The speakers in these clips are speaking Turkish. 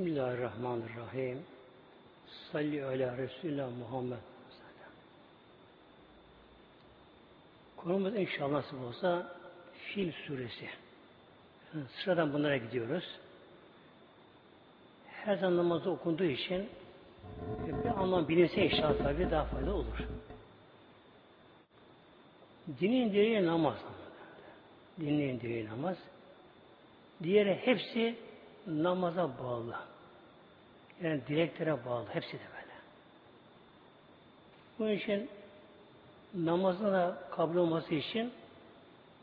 Bismillahirrahmanirrahim. Salli ala Resulullah Muhammed. Konumuz inşallah nasıl olsa Fil suresi. Sıradan bunlara gidiyoruz. Her zaman namazda okunduğu için bir anlam bilinse inşallah tabi daha fayda olur. Dinin direği namaz. Dinin direği namaz. Diğeri hepsi namaza bağlı. Yani direklere bağlı. Hepsi de böyle. Bunun için namazın da kabul olması için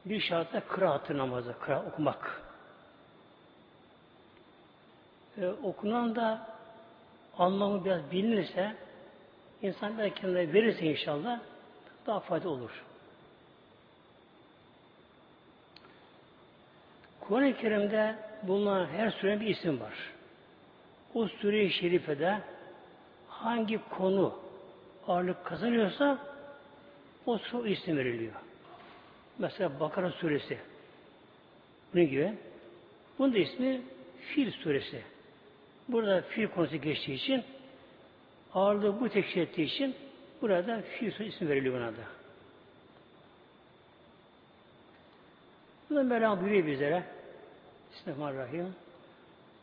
bir şartta kıraatı namazı, kıra, okumak. Ee, okunan da anlamı biraz bilinirse, insan belki kendine verirse inşallah daha fayda olur. Kur'an-ı Kerim'de bulunan her surenin bir isim var. O sure-i şerifede hangi konu ağırlık kazanıyorsa o su isim veriliyor. Mesela Bakara suresi. Bunun gibi. Bunun da ismi Fil suresi. Burada fil konusu geçtiği için ağırlığı bu teşkil ettiği için burada fil suresi ismi veriliyor buna da. Burada Mevlam buyuruyor bizlere Bismillahirrahmanirrahim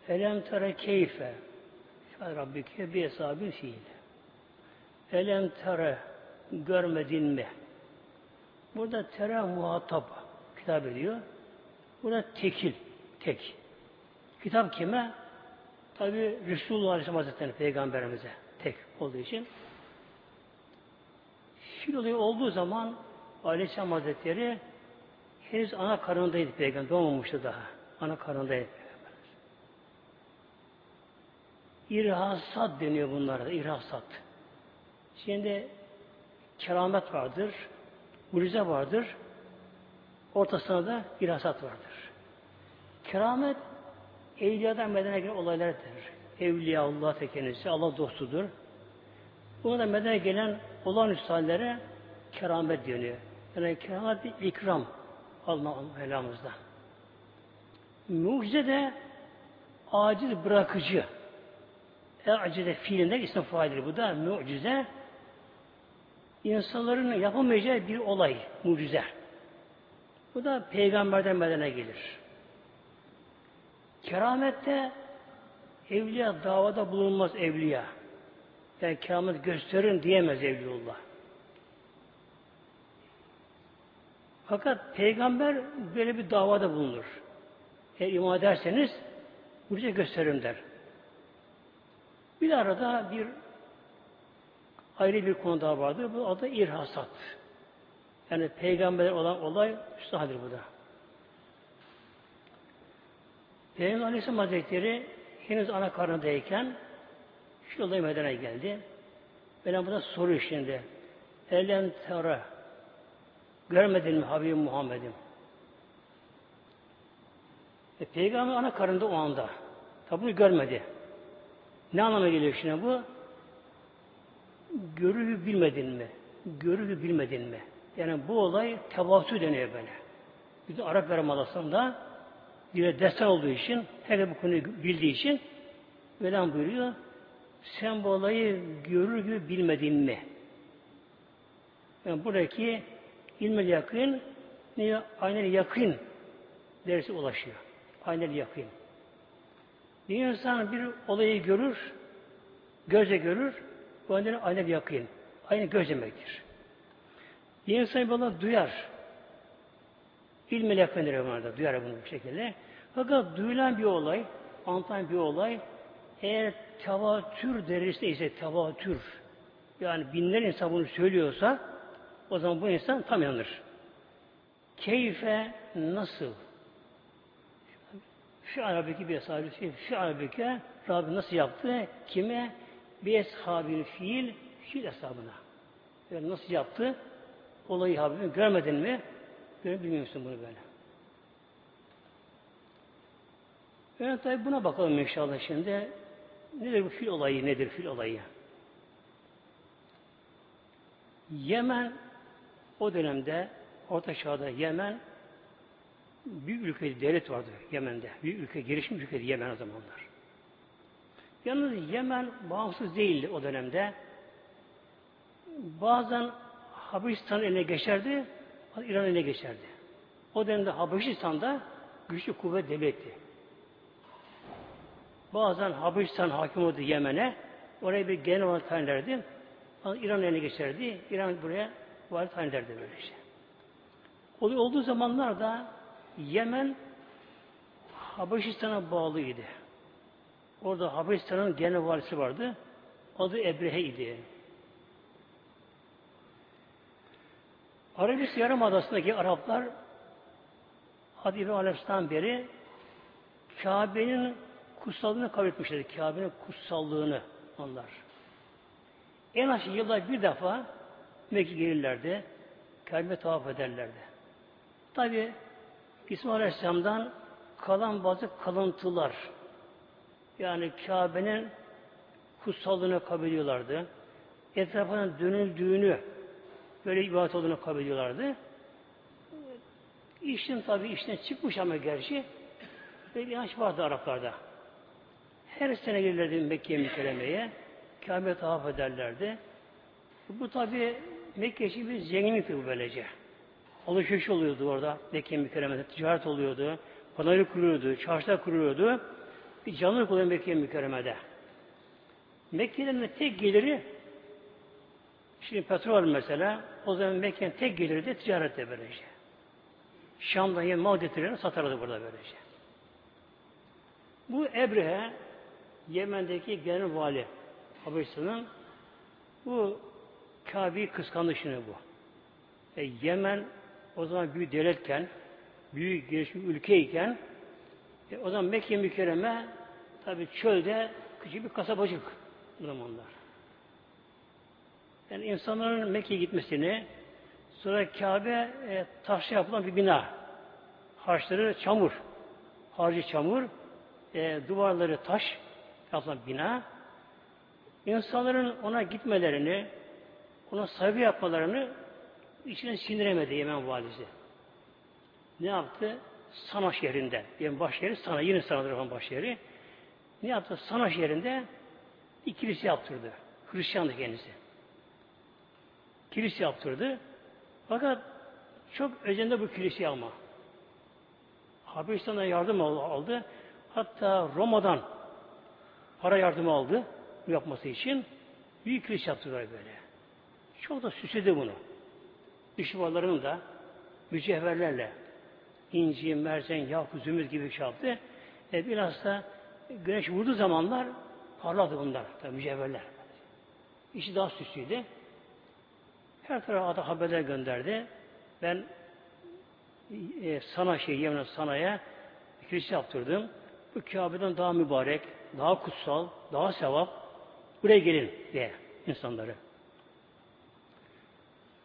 Elem tere keyfe Rabbike bi hesabin fiil Elem tere görmedin mi? Burada tere muhatap kitap ediyor. Burada tekil, tek. Kitap kime? Tabi Resulullah Aleyhisselam Hazretleri Peygamberimize tek olduğu için. Fil olayı olduğu zaman Aleyhisselam Hazretleri henüz ana karnındaydı peygamber. Doğmamıştı daha. Ana karnındaydı peygamber. İrhasat deniyor bunlara. İrhasat. Şimdi keramet vardır, mucize vardır, ortasında da irasat vardır. Keramet, evliyadan medene gelen olaylardır. Evliya Allah tekenisi, Allah dostudur. Buna da medene gelen olağanüstü hallere keramet deniyor. Yani keramet bir ikram Allah Mevlamızda. Mucize de aciz bırakıcı. Acize fiilinden isim faildir. Bu da mucize insanların yapamayacağı bir olay, mucize. Bu da peygamberden bedene gelir. Keramette evliya davada bulunmaz evliya. Yani keramet gösterin diyemez evliullah. Fakat peygamber böyle bir davada bulunur. Eğer iman ederseniz mucize gösteririm der. Bir arada bir ayrı bir konu daha vardır. Bu adı irhasat. Yani peygamber olan olay müstahadır bu da. Peygamber Aleyhisselam Hazretleri henüz ana karnındayken şu olay medene geldi. Ben buna soruyor şimdi. Elen tera görmedin mi Habibim Muhammed'im? E, Peygamber ana karnında o anda. Tabi bunu görmedi. Ne anlama geliyor şimdi bu? görüyü bilmedin mi? Görüyü bilmedin mi? Yani bu olay tevatü deniyor böyle. De Arap Yarımadası'nda bir destan olduğu için, her bu konuyu bildiği için Mevlam buyuruyor, sen bu olayı görür gibi bilmedin mi? Yani buradaki ilmel yakın niye aynen yakın dersi ulaşıyor. Aynen yakın. Bir insan bir olayı görür, göze görür, bu aynı bir yakın. Aynı göz demektir. Bir insan bunu duyar. İlmi yakındır bunlarda. Duyar bunu bu şekilde. Fakat duyulan bir olay, anlatan bir olay eğer tevatür derecesinde ise tevatür yani binler insan bunu söylüyorsa o zaman bu insan tam yanır. Keyfe nasıl? Şu Arabiki bir sahibi şu Arabike Rabbi nasıl yaptı? Kime? bir eshabin fiil fiil hesabına. Yani nasıl yaptı? Olayı Habibim görmedin mi? Görebilmiyor musun bunu böyle? Yani tabi buna bakalım inşallah şimdi. Nedir bu fil olayı? Nedir fil olayı? Yemen o dönemde Orta Çağ'da Yemen büyük ülke devlet vardı Yemen'de. Büyük ülke, gelişmiş ülkeydi Yemen o zamanlar. Yalnız Yemen bağımsız değildi o dönemde. Bazen Habeşistan eline geçerdi, İran eline geçerdi. O dönemde Habeşistan'da güçlü kuvvet devletti. Bazen Habeşistan hakim oldu Yemen'e, oraya bir genel olarak tayin. İran eline geçerdi, İran buraya vali tayin ederdi böylece. Oluyor olduğu zamanlarda Yemen Habeşistan'a bağlıydı. Orada Habeşistan'ın genel valisi vardı. Adı Ebrehe idi. Arabistan Yarımadası'ndaki Araplar Hadi İbrahim Aleyhisselam beri Kabe'nin kutsallığını kabul etmişlerdi. Kabe'nin kutsallığını onlar. En az yılda bir defa Mekke gelirlerdi. Kabe'ye tavaf ederlerdi. Tabi İsmail Aleyhisselam'dan kalan bazı kalıntılar yani Kabe'nin kutsallığını kabul ediyorlardı. Etrafına dönüldüğünü böyle ibadet olduğunu kabul ediyorlardı. İşin tabi işten çıkmış ama gerçi böyle bir inanç vardı Araplarda. Her sene gelirlerdi Mekke'ye mükerremeye. Kabe'ye tavaf ederlerdi. Bu tabi Mekke için bir zenginlikti bu böylece. Alışveriş oluyordu orada Mekke mükerremede. Ticaret oluyordu. Pazarı kuruyordu. Çarşılar kuruyordu. Bir canlılık oluyor Mekke mükerremede. Mekke'nin tek geliri şimdi petrol mesela o zaman Mekke'nin tek geliri de ticarette böylece. Şam'dan yeni mal getirilerini satardı burada böylece. Bu Ebrehe Yemen'deki genel vali Habeşistan'ın bu Kabe'yi kıskandı şimdi bu. E, Yemen o zaman büyük devletken, büyük gelişmiş ülkeyken e, o zaman Mekke mükerreme tabi çölde küçük bir kasabacık bu zamanlar. Yani insanların Mekke'ye gitmesini sonra Kabe e, taşla yapılan bir bina. Harçları çamur. Harcı çamur. E, duvarları taş yapılan bina. İnsanların ona gitmelerini, ona saygı yapmalarını içine sindiremedi Yemen valisi. Ne yaptı? Sana şehrinde. Yani baş yeri Sana. Yine Sana'dır olan baş yeri. Ne yaptı? Sana şehrinde bir kilise yaptırdı. Hristiyandı kendisi. Kilise yaptırdı. Fakat çok özenli bu kilise ama. Habeşistan'dan yardım aldı. Hatta Roma'dan para yardımı aldı yapması için. Büyük kilise yaptılar böyle. Çok da süsledi bunu. Dış da mücevherlerle inci, mercan, yakut, zümrüt gibi şey yaptı. E, biraz da güneş vurduğu zamanlar parladı bunlar. Tabi mücevherler. İşi daha süslüydü. Her tarafa haberler gönderdi. Ben e, sana şey Yemen'e sanaya kilise yaptırdım. Bu Kabe'den daha mübarek, daha kutsal, daha sevap. Buraya gelin diye insanları.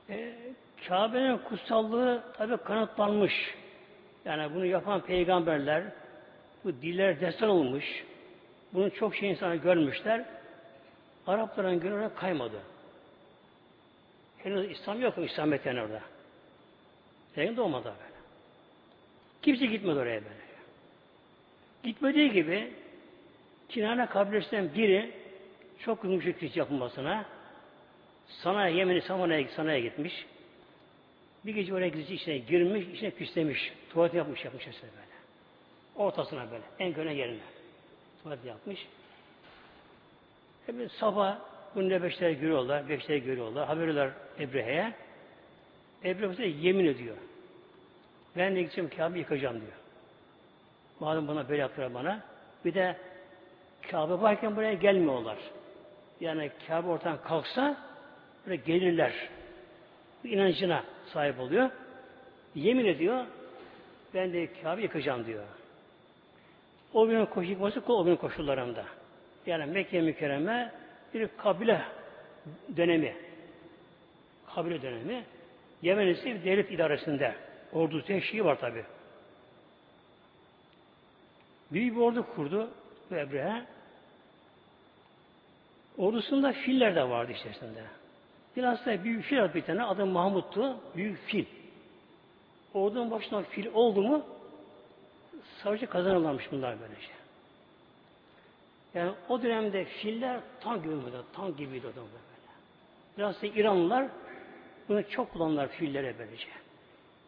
E, Kabe'nin kutsallığı tabi kanıtlanmış. Yani bunu yapan peygamberler, bu diller destan olmuş. Bunu çok şey insanlar görmüşler. Arapların gönlüne kaymadı. Henüz İslam yok mu İslamiyet yani orada. Henüz doğmadı böyle. Kimse gitmedi oraya böyle. Gitmediği gibi Kinane kabilesinden biri çok kriz yapılmasına Sanaya, Yemen'i Samana'ya Sana'ya gitmiş. Bir gece oraya gizli içine girmiş, içine pislemiş. Tuvalet yapmış, yapmış işte böyle. Ortasına böyle, en köne yerine. Tuvalet yapmış. Hemen sabah bunu beşler görüyorlar, beşler görüyorlar. Haberler Ebrehe'ye. Ebrehe yemin ediyor. Ben de gideceğim Kabe yıkacağım diyor. Madem bana böyle yaptılar bana. Bir de Kabe varken buraya gelmiyorlar. Yani Kabe ortadan kalksa buraya gelirler. İnancına sahip oluyor. Yemin ediyor. Ben de Kabe yıkacağım diyor. O günün koşu yıkması o günün koşullarında. Yani Mekke mükerreme bir kabile dönemi. Kabile dönemi. Yemen bir devlet idaresinde. Ordu teşhiri var tabi. Büyük bir ordu kurdu bu Ebrehe. Ordusunda filler de vardı içerisinde. Biraz da büyük fil var bir tane. Adı Mahmut'tu. Büyük fil. Ordunun başına fil oldu mu savaşı kazanırlarmış bunlar böylece. Yani o dönemde filler tank gibi tank gibiydi o dönemde böyle. Biraz da İranlılar bunu çok kullanırlar fillere böylece.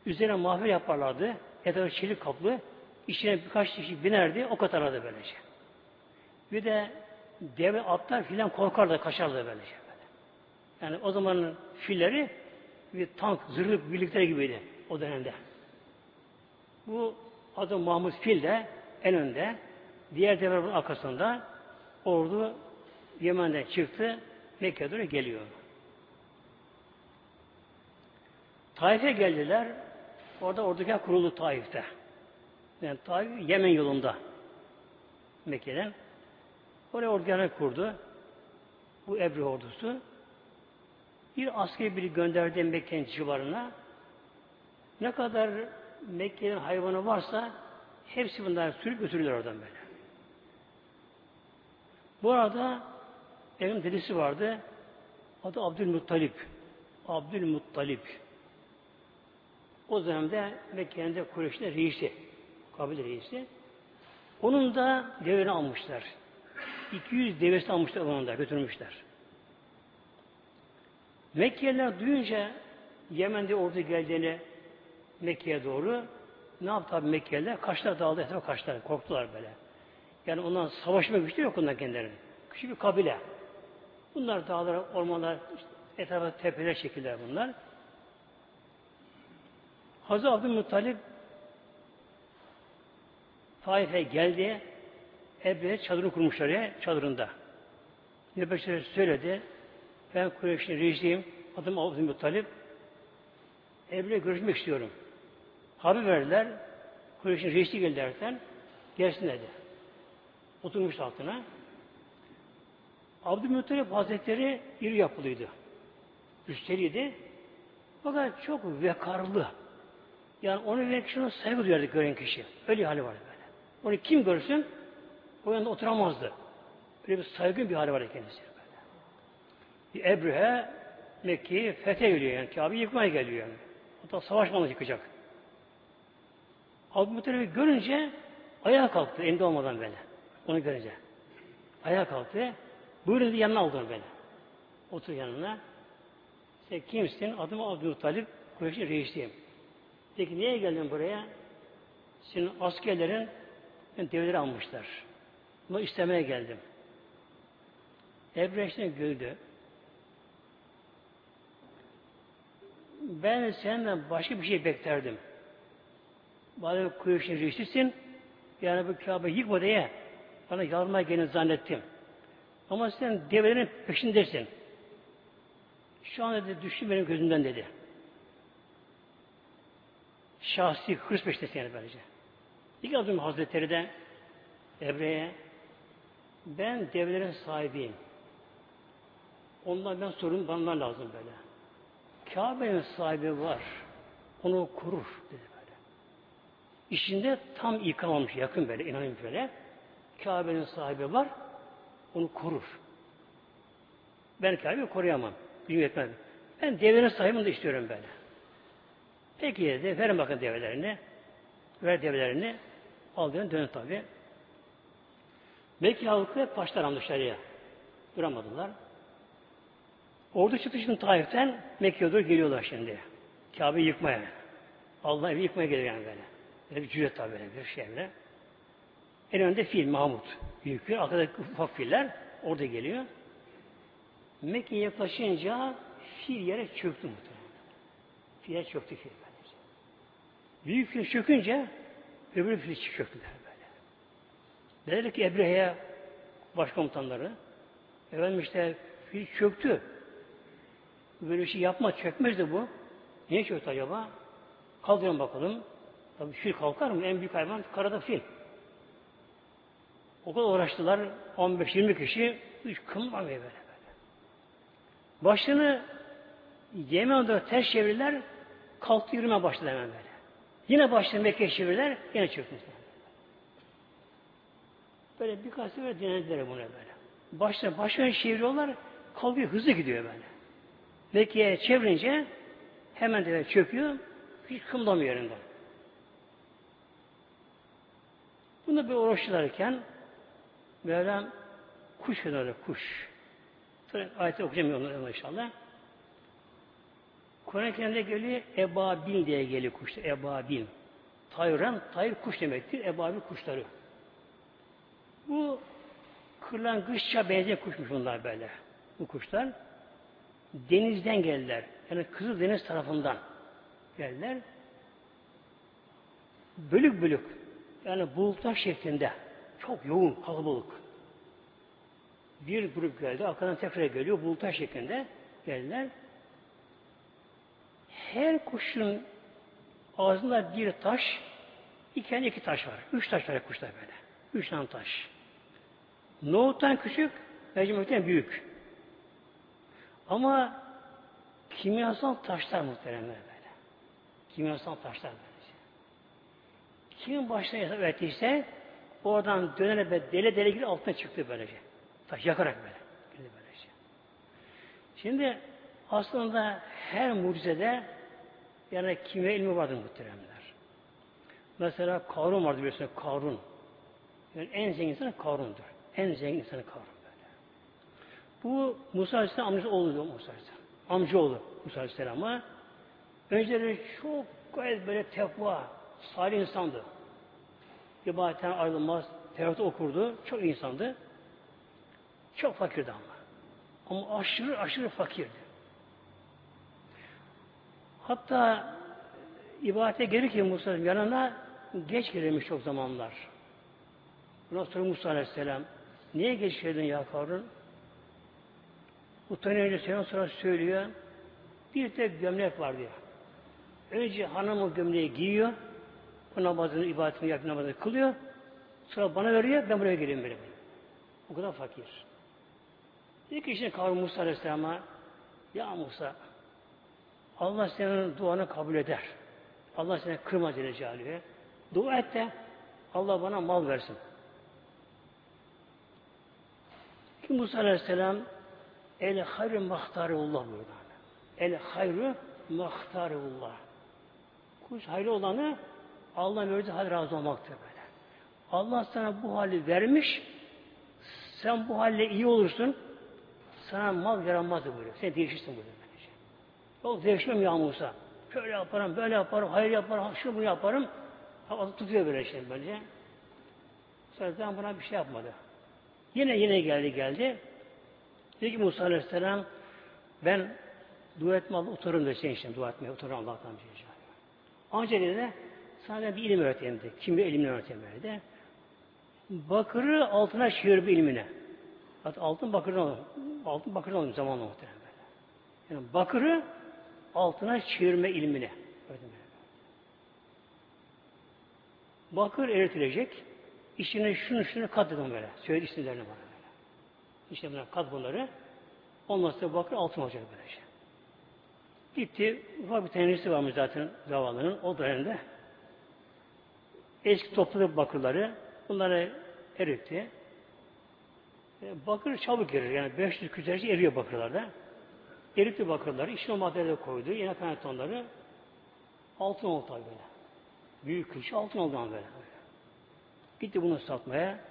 Üzerine mahver yaparlardı. Etrafı çelik kaplı. İçine birkaç kişi binerdi. O katarlardı böylece. Bir de deve atlar filan korkardı, kaçardı böylece. Yani o zamanın filleri bir tank, zırhlı birlikler gibiydi o dönemde. Bu adı Mahmud Fil de en önde. Diğer develerin arkasında ordu Yemen'den çıktı. Mekke'ye doğru geliyor. Taif'e geldiler. Orada ordugar kuruldu Taif'te. Yani Taif Yemen yolunda. Mekke'den. Oraya ordugarı kurdu. Bu Ebru ordusu. Bir askeri biri gönderdi Mekke'nin civarına. Ne kadar Mekke'nin hayvanı varsa hepsi bunlar sürüp götürülür oradan böyle. Bu arada evin dedesi vardı. Adı Abdülmuttalip. Abdülmuttalip. O dönemde Mekke'nin de Kureyş'in reisi. Kabile reisi. Onun da devrini almışlar. 200 devesi almışlar onun da götürmüşler. Mekkeliler duyunca Yemen'de ordu geldiğini Mekke'ye doğru ne yaptı abi Mekkeliler? Kaçlar dağıldı etrafa kaçlar. Korktular böyle. Yani ondan savaşma güçleri yok ondan kendilerinin. Küçük bir kabile. Bunlar dağlar, ormanlar, işte etrafa tepeler çekildiler bunlar. Hazreti Abdülmuttalip Taif'e geldi. Ebre'ye çadırını kurmuşlar ya, çadırında. Nebeşler söyledi. Ben Kureyş'in reisiyim. Adım Abdülmuttalip. Ebre'ye görüşmek istiyorum. Haber verdiler. Kureyş'in reisi geldi derken gelsin dedi. Oturmuş altına. Abdülmuttalip Hazretleri iri yapılıydı. Üsteliydi. Fakat çok vekarlı. Yani onu veren kişinin saygı duyardı gören kişi. Öyle hali vardı böyle. Onu kim görsün o yanında oturamazdı. Böyle bir saygın bir hali vardı kendisi. Böyle. Bir Ebrehe Mekke'yi fethe geliyor yani. Kabe'yi yıkmaya geliyor yani. Hatta savaş malı yıkacak. Abdülmuttalib'i görünce ayağa kalktı elinde olmadan böyle. Onu görünce. Ayağa kalktı. Buyurun dedi yanına aldı beni. Otur yanına. Sen kimsin? Adım Abdülmuttalip. Kureyş'in reisiyim. Peki niye geldin buraya? Senin askerlerin devleri almışlar. Bunu istemeye geldim. Ebreş'te güldü. Ben senden başka bir şey beklerdim. Bana Kureyş'in reisisin. Yani bu Kabe yıkma diye bana yardıma gelin zannettim. Ama sen develerin peşindesin. Şu an dedi düştü benim gözümden dedi. Şahsi hırs peşindesin yani böylece. İlk adım Hazretleri de Ebre'ye ben devlerin sahibiyim. Ondan ben sorun bana lazım böyle. Kabe'nin sahibi var. Onu kurur dedi böyle. İşinde tam olmuş yakın böyle inanın böyle. Kabe'nin sahibi var. Onu korur. Ben Kabe'yi koruyamam. Gücüm yetmez. Ben devlerin sahibini de istiyorum böyle. Peki dedi. Verin bakın develerini. Ver develerini. Al dön dön tabi. Mekke halkı almış dışarıya. Duramadılar. Ordu çıktı şimdi Taif'ten Mekke'ye doğru geliyorlar şimdi. Kabe'yi yıkmaya. Allah evi yıkmaya geliyor yani böyle. Böyle bir cüret tabi böyle bir şeyle. En önde fil Mahmut. Büyük fil. Arkada ufak filler. Orada geliyor. Mekke'ye yaklaşınca fil yere çöktü muhtemelen. Fil yere çöktü fil böylece. Büyük fil çökünce öbür fil çöktüler böyle. Dediler ki Ebrehe'ye başkomutanları efendim işte fil çöktü. Böyle bir şey yapma, çökmezdi bu. Niye çöktü acaba? Kaldırın bakalım. Tabii fil kalkar mı? En büyük hayvan karada fil. O kadar uğraştılar. 15-20 kişi hiç kımlamıyor böyle böyle. Başını Yemen'de ters çevirirler kalktı yürüme başladı hemen böyle. Yine başladı Mekke'ye çevirirler yine çökmüşler. Böyle birkaç sefer denediler bunu böyle. Başta başına çeviriyorlar kalkıyor hızlı gidiyor böyle. Mekke'ye çevirince hemen de çöküyor hiç kımlamıyor yerinden. Bunu bir uğraşırlarken Mevlam Kuş kenarı kuş. Sonra ayeti okuyacağım onu inşallah. Kur'an-ı Kerim'de geliyor ebabil diye geliyor kuşlar. Ebabil. Tayran, tayr kuş demektir. Ebabil kuşları. Bu kırlangıçça benzeyen kuşmuş bunlar böyle. Bu kuşlar. Denizden geldiler. Yani Kızıldeniz tarafından geldiler. Bölük bölük. Yani bulutlar şeklinde. Çok yoğun, kalabalık. Bir grup geldi, arkadan tekrar geliyor, bulutlar şeklinde geldiler. Her kuşun ağzında bir taş, iki iki taş var. Üç taş var kuşlar böyle. Üç tane taş. Nohuttan küçük, mercimekten büyük. Ama kimyasal taşlar muhteremler böyle. Kimyasal taşlar böylece. Kimin başına hesap ettiyse oradan dönerek böyle dele dele gibi altına çıktı böylece. Taş yakarak böyle. Girdi böylece. Şimdi aslında her mucizede yani kimya ilmi vardır muhteremler. Mesela Karun vardı biliyorsunuz Karun. Yani en zengin insan Karun'dur. En zengin insanı Karun. Bu Musa Aleyhisselam amcası oğlu Musa Aleyhisselam. Amca oğlu Musa Aleyhisselam'a. Önceleri çok gayet böyle tekva, salih insandı. İbadetten ayrılmaz, Tevrat'ı okurdu. Çok insandı. Çok fakirdi ama. Ama aşırı aşırı fakirdi. Hatta ibadete gelirken Musa yanına geç gelirmiş çok zamanlar. Buna sonra Musa Aleyhisselam niye geç geldin ya Karun? Utanıyor önce senin sonra söylüyor. Bir tek gömlek var diyor. Önce hanım o gömleği giyiyor. O namazını, ibadetini yapıp namazını kılıyor. Sonra bana veriyor, ben buraya geleyim böyle. O kadar fakir. İlk işine kavga Musa Aleyhisselam'a Ya Musa Allah senin duanı kabul eder. Allah seni kırmaz Celle Celaluhu'ya. Dua et de Allah bana mal versin. Ki Musa Aleyhisselam El hayrü mahtarullah buyurdu. El hayrü mahtarullah. Kuş hayırlı olanı Allah verdiği hal razı olmaktır böyle. Allah sana bu hali vermiş, sen bu halle iyi olursun, sana mal yaranmaz buyuruyor. Sen değişirsin buyuruyor. Yok değişmem ya Musa. Şöyle yaparım, böyle yaparım, hayır yaparım, şunu bunu yaparım. Havası tutuyor böyle şey böylece. Sonra buna bir şey yapmadı. Yine yine geldi geldi. Dedi ki Musa Aleyhisselam ben dua etme Allah otururum da sen işte dua etmeye otururum Allah'tan bir şey. Ancak dedi sana bir ilim öğreteyim dedi. Kimya ilimini öğreteyim dedi. Bakırı altına çevir bir ilmine. Hatta altın bakırdan olur. Altın bakırdan olur zamanla muhtemelen. Yani bakırı altına çevirme ilmine. Bakır eritilecek. İçine şunu şunu kat böyle. Söyledi isimlerini bana böyle. İşte bunlar kat bunları. Ondan sonra bakır altın olacak böylece. Gitti. Ufak bir tenisi varmış zaten zavallının. O dönemde. Eski topladı bakırları. Bunları eritti. E, bakır çabuk erir. Yani 500 küzerce eriyor bakırlarda. Eritti bakırları. içine maddeleri koydu. Yine kaynatonları. Altın oldu böyle. Büyük kılıç altın oldu böyle. Gitti bunu satmaya.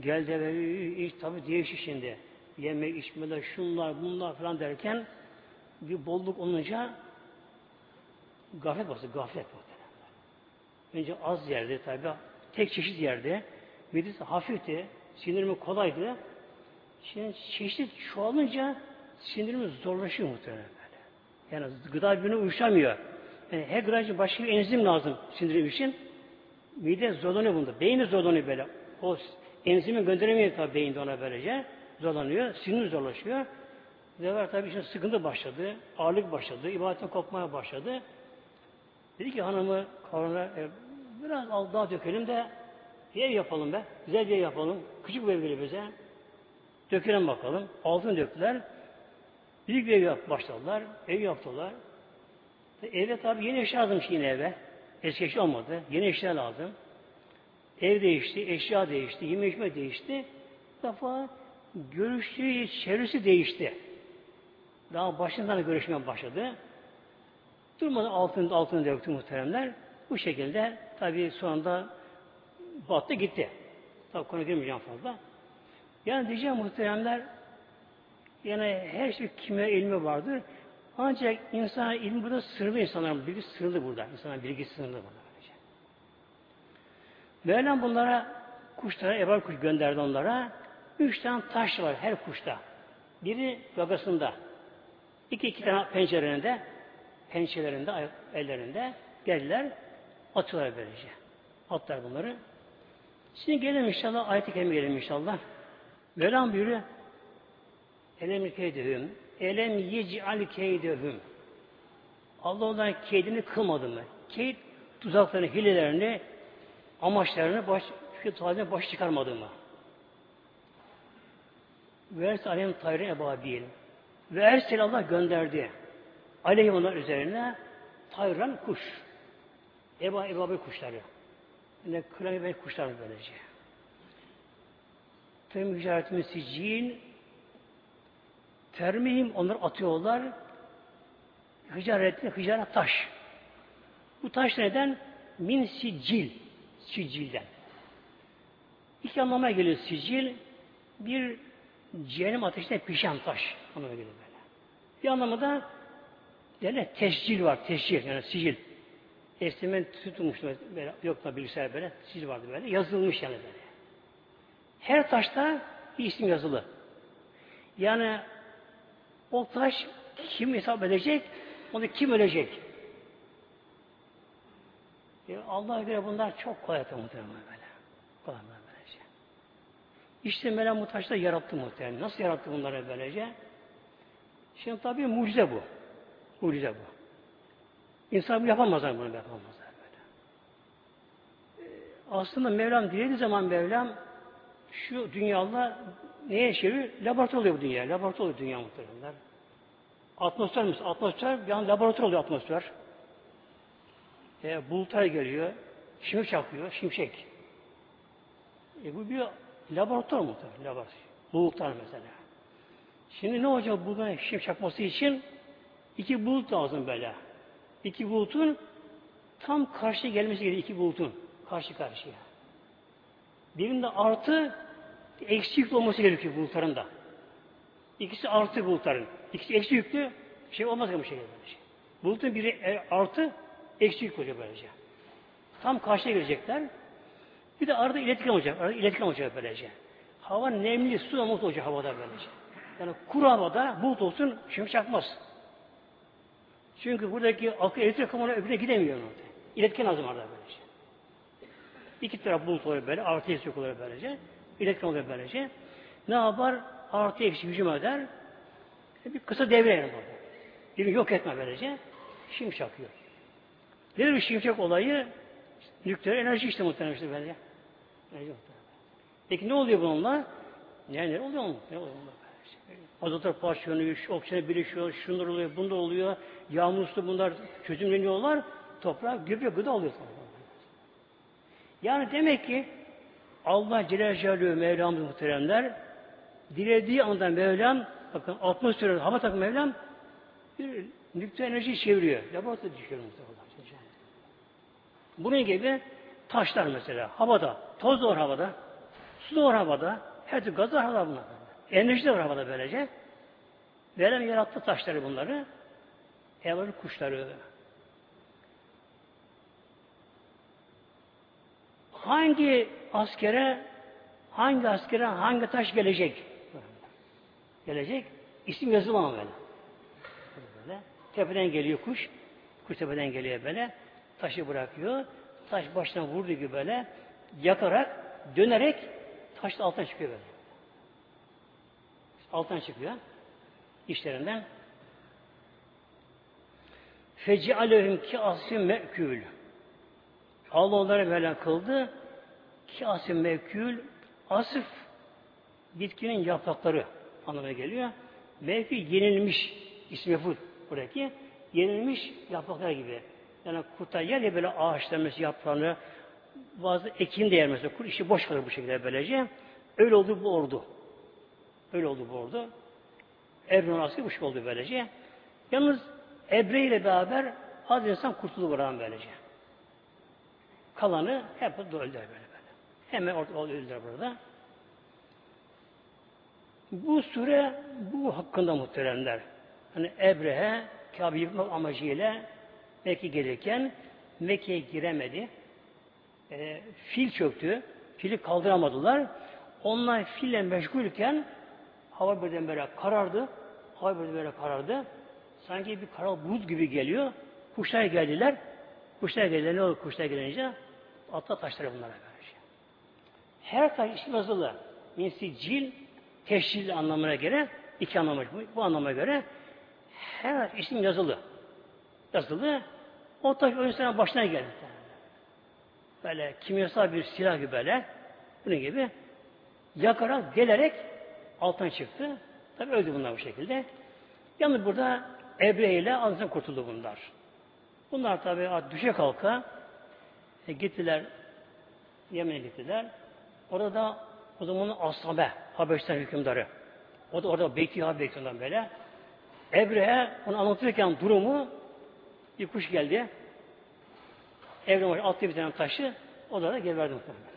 Geldi ve iş tabi değişti şimdi. Yemek, içmeler, şunlar, bunlar falan derken bir bolluk olunca gaflet bastı, gaflet bu. Önce az yerde tabi, tek çeşit yerde, midesi hafifti, sinirimi kolaydı. Şimdi çeşit çoğalınca sinirimiz zorlaşıyor muhtemelen böyle. Yani gıda birbirine uyuşamıyor. Yani her gıda başka bir enzim lazım sindirim için. Mide zorlanıyor bunda. Beyni zorlanıyor böyle. O enzimi gönderemiyor tabi beyinde ona böylece. Zorlanıyor. Sinir zorlaşıyor. Zevar tabi için sıkıntı başladı. Ağırlık başladı. ibadetten kopmaya başladı. Dedi ki hanımı karına e, biraz daha dökelim de ev yapalım be. Güzel bir ev yapalım. Küçük bir ev geliyor bize. Dökelim bakalım. Altın döktüler. Büyük bir ev yap, başladılar. Ev yaptılar. Eve tabi yeni eşya lazım yine eve. Eski eşya olmadı. Yeni eşya lazım. Ev değişti, eşya değişti, yeme içme değişti. Bu defa görüştüğü çevresi değişti. Daha başından görüşmeye başladı. Durmadan altın altını döktü muhteremler. Bu şekilde tabi sonunda battı gitti. Tabi konu girmeyeceğim fazla. Yani diyeceğim muhteremler yani her şey kime ilmi vardır. Ancak insan ilmi burada sınırlı insanların bilgi sınırlı burada. İnsanların bilgi sınırlı burada. Mevlam bunlara kuşlara, ebar kuş gönderdi onlara. Üç tane taş var her kuşta. Biri gagasında. iki iki tane pencerelerinde, pençelerinde, ellerinde geldiler. Atıyorlar böylece. Atlar bunları. Şimdi gelelim inşallah ayet-i kerime gelelim inşallah. Mevlam buyuruyor Elem keydehüm Elem yec'al keydehüm Allah onların keydini kılmadı mı? Keyd tuzaklarını, hilelerini, amaçlarını baş, fikir baş çıkarmadı mı? Ve ersel aleyhim tayri ebabil. Ve ersel Allah gönderdi. Aleyhim onlar üzerine tayran kuş. Eba ebabil kuşları. Yani kıran ve kuşlar böylece. Tüm hücaretimiz sicil termihim onları atıyorlar. Hıcaretli hıcaret taş. Bu taş neden? Min sicil. Sicilden. İki anlamaya geliyor sicil. Bir cehennem ateşinde pişen taş. Anlamına geliyor böyle. Bir anlamı da yani tescil var. Tescil yani sicil. Eskiden tutulmuş böyle, yok da bilgisayar böyle, sicil vardı böyle. Yazılmış yani böyle. Her taşta bir isim yazılı. Yani o taş kim hesap edecek, onu kim ölecek? E, Allah'a göre bunlar çok kolay muhtemelen böyle. Kolay böylece. İşte Mevlam bu taşları yarattı muhtemelen. Nasıl yarattı bunları böylece? Şimdi tabii mucize bu. Mucize bu. İnsan yapamazlar bunu yapamazlar böyle. E, aslında Mevlam dilediği zaman Mevlam şu dünyada neye çeviriyor? Laboratuvar oluyor bu dünya. Laboratuvar oluyor dünya muhtemelen. Atmosfer mi? Atmosfer an laboratuvar oluyor atmosfer. E, bulutlar geliyor. Şimşek çakıyor. Şimşek. E, bu bir laboratuvar muhtemelen. Laboratuvar. Bulutlar mesela. Şimdi ne olacak buradan şimşek çakması için? iki bulut lazım böyle. İki bulutun tam karşı gelmesi gerekiyor iki bulutun. Karşı karşıya. Birinde artı eksi yüklü olması gerekiyor bulutların da. İkisi artı bulutların. İkisi eksi yüklü şey olmaz. Böyle şey. Bulutun biri e, artı eksi yüklü olacak böylece. Tam karşıya gelecekler. Bir de arada iletken olacak. Arada iletken olacak böylece. Hava nemli, su da olacak havada böylece. Yani kuru havada bulut olsun şimdi çakmaz. Çünkü buradaki akı elektrik kamera öbürüne gidemiyor. Orada. İletken lazım orada böylece. İki taraf bulut oluyor böyle, artı eksi oluyor böylece. İletken oluyor böylece. Ne yapar? Artı eksi hücum eder. E, bir kısa devre yani burada. Birini yok etme böylece. Şimşek çakıyor. Nedir bu şimşek olayı? Nükleer enerji işte muhtemelen işte böyle. Enerji Peki ne oluyor bununla? Ne, ne oluyor onunla? Ne oluyor onunla? Azotlar parçalanıyor, oksijen birleşiyor, şunlar oluyor, bunda oluyor. Yağmur su bunlar çözümleniyorlar. Toprak gübre gıda oluyor. Yani demek ki Allah Celle Celaluhu Mevlamız muhteremler dilediği anda Mevlam bakın atmosfer hava takım Mevlam bir nükleer enerji çeviriyor. Laboratuvar düşüyor muhtemelen. Bunun gibi taşlar mesela havada, toz var havada, su var havada, her türlü gaz var havada bunlar. Enerji var havada böylece. Mevlam yarattı taşları bunları. Evvel kuşları. Hangi askere hangi askere hangi taş gelecek? Gelecek. İsim yazılı ama böyle. böyle. Tepeden geliyor kuş. Kuş tepeden geliyor böyle. Taşı bırakıyor. Taş baştan vurduğu gibi böyle yakarak, dönerek taş da alttan çıkıyor böyle. Alttan çıkıyor. İşlerinden. Fecialehum ki asim mekül. Allah onları böyle kıldı. Ki asim mekül asif bitkinin yaprakları anlamına geliyor. Mevki yenilmiş ismi buradaki yenilmiş yapraklar gibi. Yani kurtar yer ya böyle ağaçlar mesela yaprağını bazı ekin de mesela. Kur işi boş kalır bu şekilde böylece. Öyle oldu bu ordu. Öyle oldu bu ordu. Ebre'nin askeri bu oldu böylece. Yalnız Ebre ile beraber az insan kurtuldu buradan böylece. Kalanı hep öldüler böyle böyle. Hemen orada öldüler burada. Bu sure bu hakkında muhteremler. Hani Ebrehe Kabe yıkmak amacıyla Mekke gelirken Mekke'ye giremedi. E, fil çöktü. Fili kaldıramadılar. Onlar fille meşgulken hava birden böyle karardı. Hava birden böyle karardı. Sanki bir kara bulut gibi geliyor. Kuşlar geldiler. Kuşlar geldiler. Ne oldu kuşlar gelince? Atla taşları bunlara karşı. Her taş isim yazılı. Minsi cil, teşhil anlamına göre, iki anlamı bu, bu anlama göre her isim yazılı. Yazılı. O taş o insanın başına geldi. Böyle kimyasal bir silah gibi böyle. Bunun gibi yakarak, delerek alttan çıktı. Tabi öldü bunlar bu şekilde. Yalnız burada Ebre ile ağzından kurtuldu bunlar. Bunlar tabi düşe kalka e, gittiler Yemen'e gittiler. Orada da o zamanın Asabe, Habeşistan hükümdarı. O da orada Beytiha bekliyorlar böyle. Ebre'ye onu anlatırken durumu bir kuş geldi. Evren attı bir tane taşı. O da, da geberdi muhtemelen.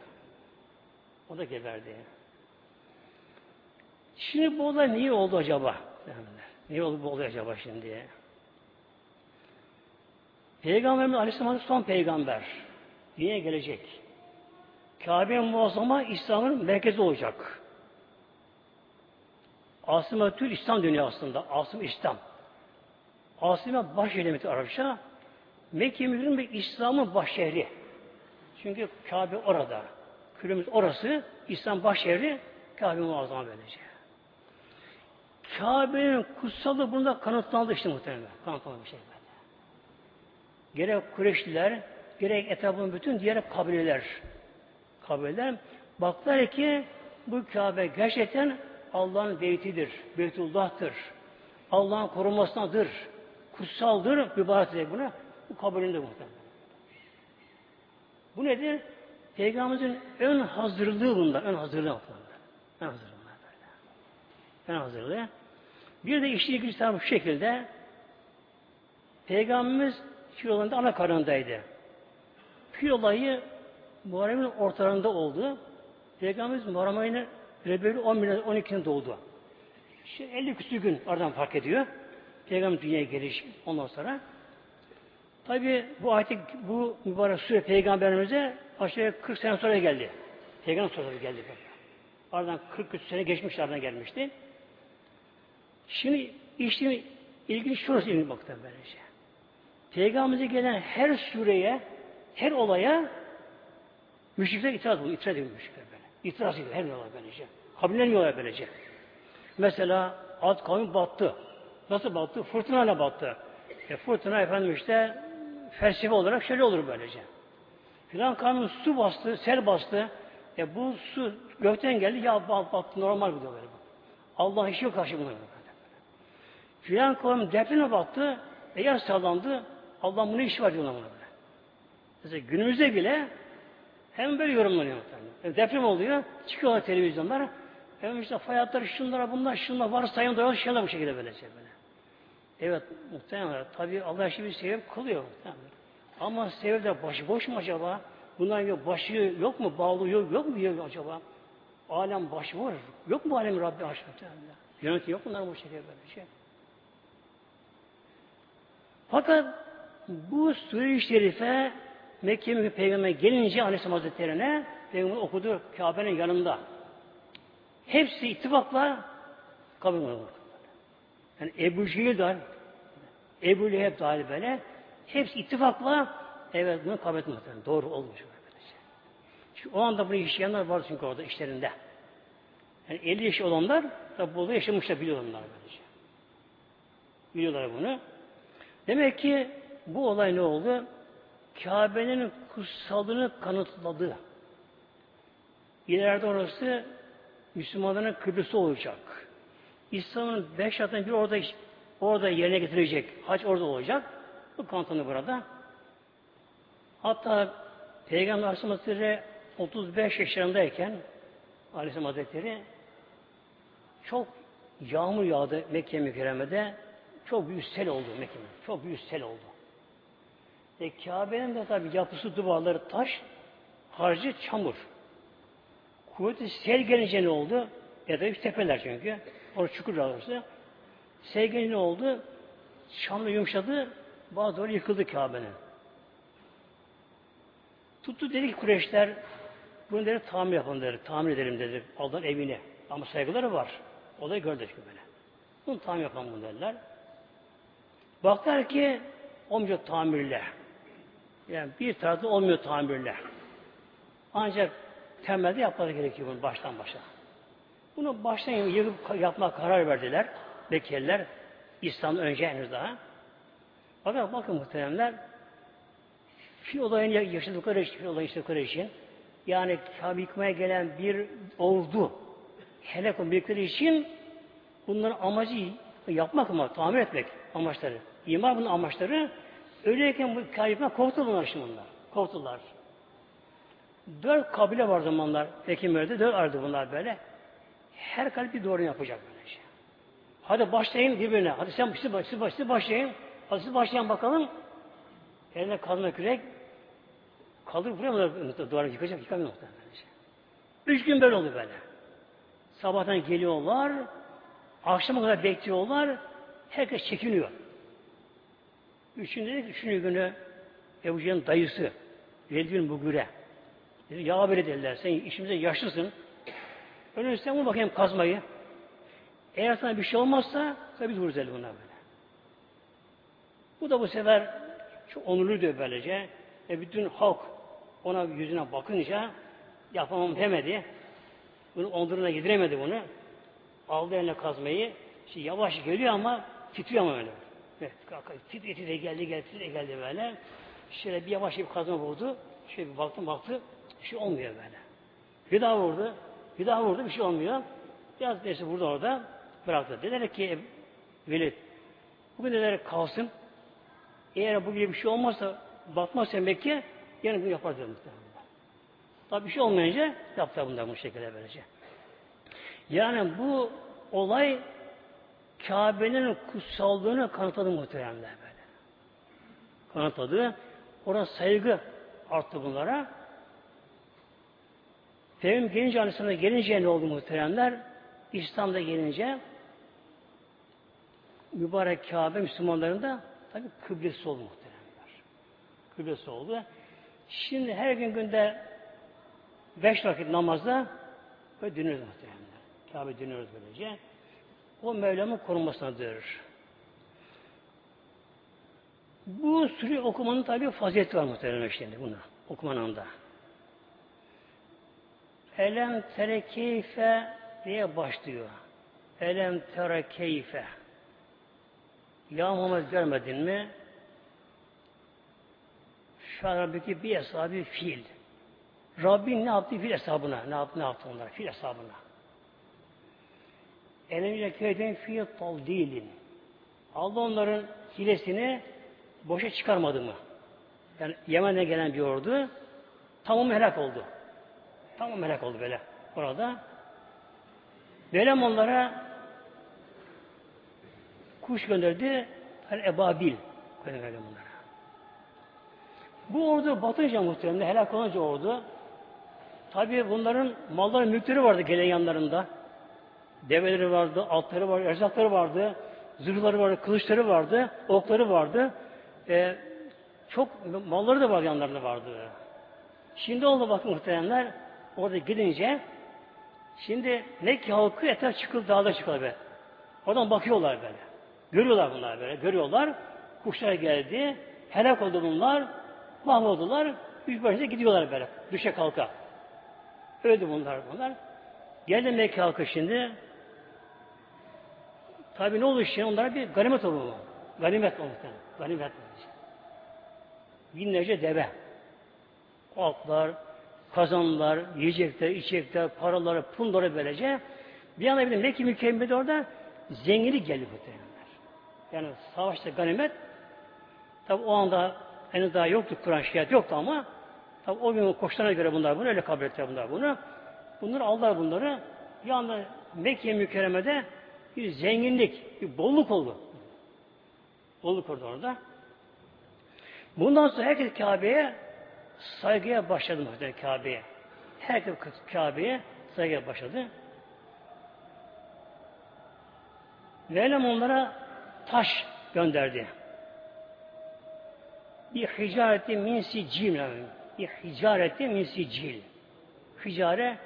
O da geberdi. Şimdi bu olay niye oldu acaba? Niye oldu bu olay acaba şimdi? Peygamberimiz Aleyhisselam son peygamber. Dünyaya gelecek. Kabe muazzama İslam'ın merkezi olacak. Asimetül İslam dünyasında. Asım İslam. Asime baş elemeti Arapça. Mekke müdürün ve İslam'ın baş şehri. Çünkü Kabe orada. Külümüz orası. İslam baş şehri Kabe muazzama böylece. Kabe'nin kutsalı bunda kanıtlandı işte muhtemelen. Kanıtlandı bir şey böyle. Gerek Kureyşliler, gerek etrafının bütün diğer kabileler, kabileler baktılar ki bu Kabe gerçekten Allah'ın beytidir, Beytullah'tır. Allah'ın korumasındadır, kutsaldır, mübarek edecek buna. Bu kabulünde muhtemelen. Bu nedir? Peygamberimizin ön hazırlığı bunda, ön hazırlığı muhtemelen. Ön hazırlığı. Ön hazırlığı. Bir de işin ilgili bu şekilde Peygamberimiz fil olayında ana karnındaydı. Fil olayı Muharrem'in ortalarında oldu. Peygamberimiz Muharrem ayının Rebeli 12'inde doğdu. İşte 50 küsur gün aradan fark ediyor. Peygamber dünyaya geliş ondan sonra. Tabi bu ayet bu mübarek sure peygamberimize aşağı 40 sene sonra geldi. Peygamber sonra geldi böyle. Aradan 43 sene geçmiş aradan gelmişti. Şimdi işin ilginç şurası ilginç baktım böylece. Peygamberimize gelen her sureye, her olaya müşrikler itiraz buluyor. İtiraz ediyor müşrikler böyle. İtiraz ediyor her olay böylece. Kabullenmiyorlar böylece. Mesela Ad kavmi battı. Nasıl battı? Fırtınayla battı. E fırtına efendim işte felsefe olarak şöyle olur böylece. Filan kavmin su bastı, sel bastı. E bu su gökten geldi ya battı normal bu da böyle. Allah işi yok karşı buna. Filan kavim depreme battı, e yer sallandı. Allah bunu işi var diyorlar buna böyle. Mesela günümüzde bile hem böyle yorumlanıyor. Yani deprem oluyor, çıkıyorlar televizyonlar. Hem işte fay hatları şunlara bunlar şunlar var sayın dolar şeyler bu şekilde böyle şey böyle. Evet muhtemelen tabi Allah bir sebep kılıyor muhtemelen. Ama sebep de başıboş mu acaba? Bunların başı yok mu? Bağlı yok, yok mu yok acaba? Alem başıboş. Yok mu alem Rabbi aşkı muhtemelen? Yönetim yok bunların bu şekilde böyle şey. Fakat bu sure-i şerife Mekke peygamber gelince Aleyhisselam Hazretleri'ne peygamber okudu Kabe'nin yanında. Hepsi ittifakla kabul oldu. Yani Ebu Cehil dahil, Ebu Leheb dahil böyle hepsi ittifakla evet bunu kabul etmedi. Doğru olmuş. Çünkü o anda bunu yaşayanlar var çünkü orada işlerinde. Yani 50 yaş olanlar tabi burada yaşamışlar biliyorlar böylece. Biliyorlar bunu. Demek ki bu olay ne oldu? Kabe'nin kutsallığını kanıtladı. İleride orası Müslümanların kıblesi olacak. İslam'ın beş şartından bir orada orada yerine getirecek. Hac orada olacak. Bu kanıtlandı burada. Hatta Peygamber Aleyhisselam Hazretleri 35 yaşlarındayken Aleyhisselam Hazretleri çok yağmur yağdı Mekke mükerremede. Çok büyük sel oldu Mekke'de. Çok büyük sel oldu. E Kabe'nin de tabi yapısı duvarları taş, harcı çamur. Kuvveti sel gelince ne oldu? Ya da üst tepeler çünkü. Orası çukur orası. Sevgili ne oldu? Şam'da yumuşadı. Bazı doğru yıkıldı Kabe'nin. Tuttu dedi ki Kureyşler bunu dedi tamir yapalım dedi. Tamir edelim dedi. Allah'ın evine. Ama saygıları var. Olayı gördük böyle. Bunu tamir yapalım bunu dediler. Baklar ki olmuyor tamirle. Yani bir tarafta olmuyor tamirle. Ancak temelde yapmaları gerekiyor bunu baştan başa. Bunu baştan yıkıp yapma karar verdiler. Bekirler. İslam'dan önce henüz daha. Fakat bakın muhteremler fil olayını yaşadıkları için, fil olayını yaşadıkları için yani Kabe yıkmaya gelen bir ordu helak bildikleri için bunların amacı yapmak ama tamir etmek amaçları. İmar bunun amaçları öyleyken bu Kabe yıkmak korktular şimdi bunlar. Korktular. Dört kabile var zamanlar Ekimler'de dört ardı bunlar böyle. Her kalp bir doğru yapacak böyle şey. Hadi başlayın birbirine. Hadi sen siz, siz, siz, siz başlayın. Hadi siz başlayın bakalım. Eline kazma kürek kaldırıp buraya mı duvarı yıkacak? Yıkamıyor muhtemelen. Şey. Üç gün böyle oldu böyle. Sabahtan geliyorlar. Akşama kadar bekliyorlar. Herkes çekiniyor. Üçüncü, üçüncü günü Ebu Cehil'in dayısı Velid bin Bugüre dedi, ya haberi dediler. Sen işimize yaşlısın. Öyle sen bu bakayım kazmayı. Eğer sana bir şey olmazsa tabi vururuz eli buna böyle. Bu da bu sefer çok onurlu diyor böylece. E bütün halk ona yüzüne bakınca yapamam demedi. Bunu onuruna yediremedi bunu. Aldı eline kazmayı. İşte yavaş geliyor ama titriyor ama öyle. Evet, titre geldi geldi titre geldi böyle. Şöyle bir yavaş bir kazma vurdu. Şöyle bir baktım baktı. Bir şey olmuyor böyle. Bir daha vurdu. Bir daha vurdu bir şey olmuyor. Biraz neyse vurdu orada. Bıraktı. Dediler ki Velid bugün dediler kalsın. Eğer bu gibi bir şey olmazsa batmazsa Mekke yarın bunu yapar dedi muhtemelen. Tabi bir şey olmayınca yaptı bunlar bu şekilde böylece. Yani bu olay Kabe'nin kutsallığını kanıtladı muhteremler böyle. Kanıtladı. Orada saygı arttı bunlara. Peygamber gelince Aleyhisselam'a gelince ne oldu muhteremler? İslam'da gelince mübarek Kabe Müslümanların da tabi kıblesi oldu muhteremler. Kıblesi oldu. Şimdi her gün günde beş vakit namazda böyle dönüyoruz muhteremler. Kabe dönüyoruz böylece. O Mevlam'ın korunmasınadır. Bu sure okumanın tabi fazileti var muhtemelen şimdi bunu okumanın da. Elem tere keyfe diye başlıyor. Elem tere keyfe. Ya Muhammed görmedin mi? Şu an Rabbiki bir hesabı fiil. Rabbin ne yaptı fil hesabına? Ne yaptı, ne yaptı onlar? Fil hesabına. Elimce köyden fil tal değilin. Allah onların hilesini boşa çıkarmadı mı? Yani Yemen'den gelen bir ordu tamam helak oldu. Tamam helak oldu böyle orada. Velem onlara kuş gönderdi. El ebabil gönderdi bunlara. Bu ordu batınca muhtemelen helak olunca ordu tabi bunların malları mülkleri vardı gelen yanlarında. Develeri vardı, altları vardı, erzakları vardı, zırhları vardı, kılıçları vardı, okları vardı. Ee, çok malları da var yanlarında vardı. Şimdi oldu bak muhteremler orada gidince şimdi Mekke halkı etraf çıkıldı dağda çıkıldı be. Oradan bakıyorlar böyle. Görüyorlar bunlar böyle. Görüyorlar. Kuşlar geldi. Helak oldu bunlar. Mahvoldular. Üç başına gidiyorlar böyle. Düşe kalka. Öldü bunlar bunlar. Geldi Mekke halkı şimdi. Tabi ne oldu şimdi? Onlara bir ganimet oldu. Ganimet oldu. Ganimet oldu. Binlerce deve. Altlar, kazanlar, yiyecekler, içecekler, paraları, pulları böylece. Bir anda bir de Mekke mükemmeli orada zenginlik geldi muhtemelenler. Yani savaşta ganimet tabi o anda henüz daha yoktu Kur'an şikayet yoktu ama tabi o gün koşlarına göre bunlar bunu öyle kabul ettiler bunlar bunu. Bunları aldılar bunları. Bir anda Mekke mükerremede bir zenginlik, bir bolluk oldu. Bolluk oldu orada. Bundan sonra herkes Kabe'ye saygıya başladı muhtemelen Kabe'ye. Herkes Kabe'ye saygıya başladı. Mevlam onlara taş gönderdi. Bir hicareti min sicil. Bir hicareti min sicil. Hicare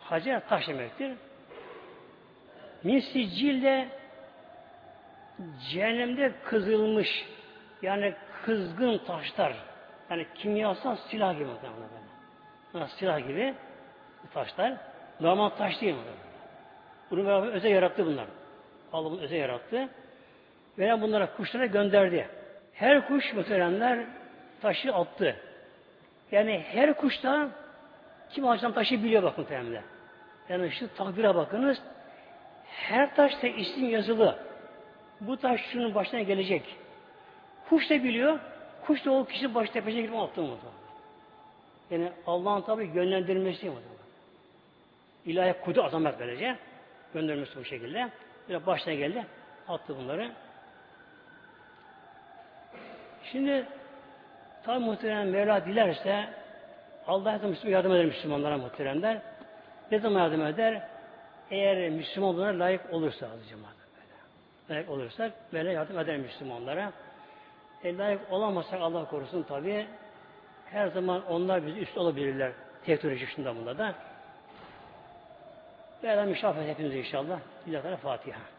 hacer taş demektir. Min sicil de cehennemde kızılmış yani kızgın taşlar yani kimyasal silah gibi böyle. silah gibi taşlar. Normal taş değil mi? Bunu beraber özel yarattı bunlar. Allah bunu özel yarattı. Ve bunlara kuşlara gönderdi. Her kuş muhteremler taşı attı. Yani her kuşta kim açan taşı biliyor bakın muhteremler. Yani şu takdire bakınız. Her taşta isim yazılı. Bu taş şunun başına gelecek. Kuş da biliyor. Kuş da o kişinin baş tepesine girip attı mı? Yani Allah'ın tabi yönlendirmesi mi? İlahi kudu azamet böylece. Göndermesi bu şekilde. Böyle başına geldi. Attı bunları. Şimdi tabi muhtemelen Mevla dilerse Allah yardım eder Müslümanlara muhteremler. Ne zaman yardım eder? Eğer Müslüman olana layık olursa azıcık. Layık olursak böyle yardım eder Müslümanlara. E, layık olamazsak Allah korusun tabi her zaman onlar bizi üst olabilirler. Teknoloji şunda bunda da. Ve müşafet hepimize inşallah. Lillahi Fatiha.